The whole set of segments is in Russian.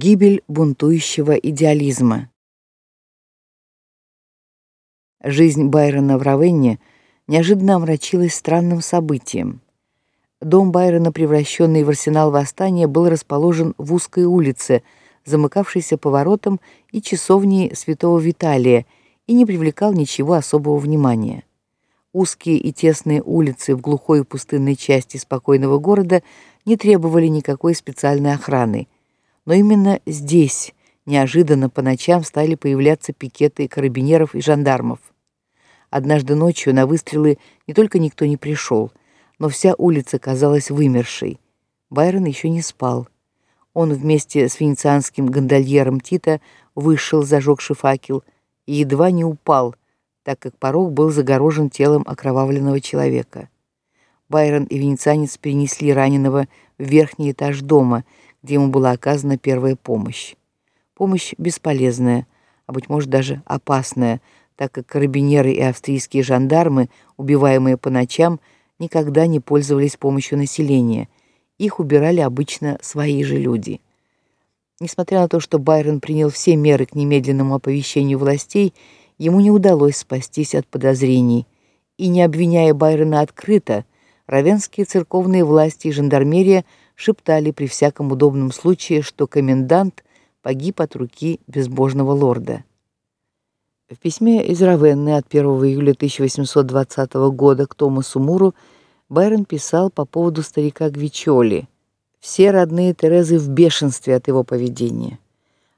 Гибель бунтующего идеализма. Жизнь Байрона в Равенне неожиданно омрачилась странным событием. Дом Байрона, превращенный в арсенал восстания, был расположен в узкой улице, замыкавшейся поворотом и часовней Святого Виталия, и не привлекал ничего особого внимания. Узкие и тесные улицы в глухой и пустынной части спокойного города не требовали никакой специальной охраны но именно здесь неожиданно по ночам стали появляться пикеты карабинеров и жандармов. Однажды ночью на выстрелы не только никто не пришел, но вся улица казалась вымершей. Байрон еще не спал. Он вместе с венецианским гондольером Тита вышел, зажегший факел, и едва не упал, так как порог был загорожен телом окровавленного человека. Байрон и венецианец перенесли раненого в верхний этаж дома, где ему была оказана первая помощь. Помощь бесполезная, а быть может даже опасная, так как карабинеры и австрийские жандармы, убиваемые по ночам, никогда не пользовались помощью населения. Их убирали обычно свои же люди. Несмотря на то, что Байрон принял все меры к немедленному оповещению властей, ему не удалось спастись от подозрений. И не обвиняя Байрона открыто, равенские церковные власти и жандармерия шептали при всяком удобном случае, что комендант погиб от руки безбожного лорда. В письме из Равенны от 1 июля 1820 года к Томасу Муру Байрон писал по поводу старика Гвичоли. Все родные Терезы в бешенстве от его поведения.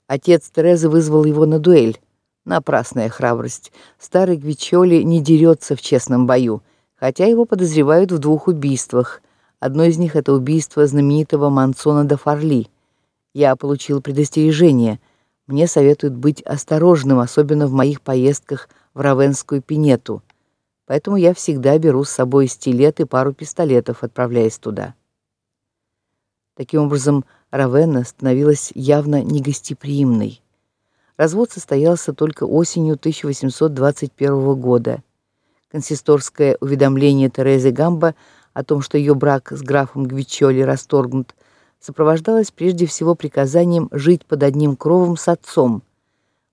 Отец Терезы вызвал его на дуэль. Напрасная храбрость. Старый Гвичоли не дерется в честном бою, хотя его подозревают в двух убийствах. Одно из них это убийство знаменитого Мансона де Фарли. Я получил предостережение. Мне советуют быть осторожным, особенно в моих поездках в Равенскую Пинету. Поэтому я всегда беру с собой стилет и пару пистолетов, отправляясь туда. Таким образом, Равенна становилась явно негостеприимной. Развод состоялся только осенью 1821 года. Консисторское уведомление Терезы Гамба о том, что ее брак с графом Гвичоли расторгнут, сопровождалось прежде всего приказанием жить под одним кровом с отцом.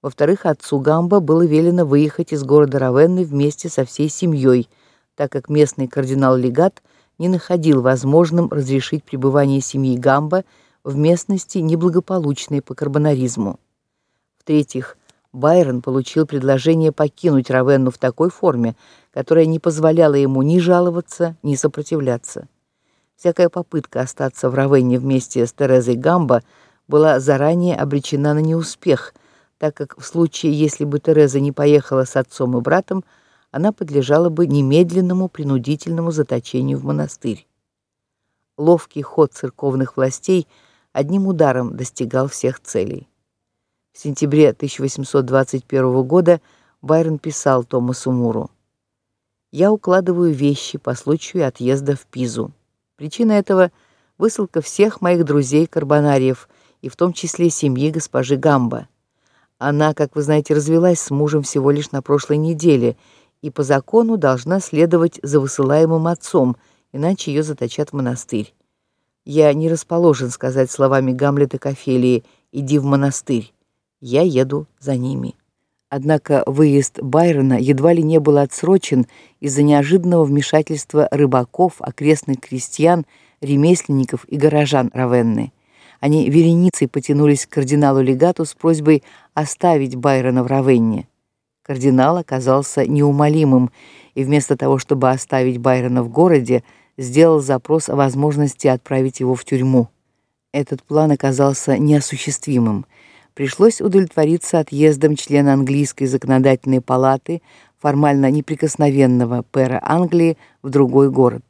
Во-вторых, отцу Гамба было велено выехать из города Равенны вместе со всей семьей, так как местный кардинал-легат не находил возможным разрешить пребывание семьи Гамба в местности неблагополучной по карбонаризму. В-третьих, Байрон получил предложение покинуть Равенну в такой форме, которая не позволяла ему ни жаловаться, ни сопротивляться. Всякая попытка остаться в Равенне вместе с Терезой Гамбо была заранее обречена на неуспех, так как в случае, если бы Тереза не поехала с отцом и братом, она подлежала бы немедленному принудительному заточению в монастырь. Ловкий ход церковных властей одним ударом достигал всех целей. В сентябре 1821 года Байрон писал Томасу Муру: "Я укладываю вещи по случаю отъезда в Пизу. Причина этого высылка всех моих друзей-карбонариев, и в том числе семьи госпожи Гамба. Она, как вы знаете, развелась с мужем всего лишь на прошлой неделе и по закону должна следовать за высылаемым отцом, иначе ее заточат в монастырь. Я не расположен сказать словами Гамлета к Офелии: "Иди в монастырь". Я еду за ними. Однако выезд Байрона едва ли не был отсрочен из-за неожиданного вмешательства рыбаков, окрестных крестьян, ремесленников и горожан Равенны. Они вереницей потянулись к кардиналу-легату с просьбой оставить Байрона в Равенне. Кардинал оказался неумолимым и вместо того, чтобы оставить Байрона в городе, сделал запрос о возможности отправить его в тюрьму. Этот план оказался неосуществимым пришлось удовлетвориться отъездом члена английской законодательной палаты, формально неприкосновенного пэра Англии, в другой город.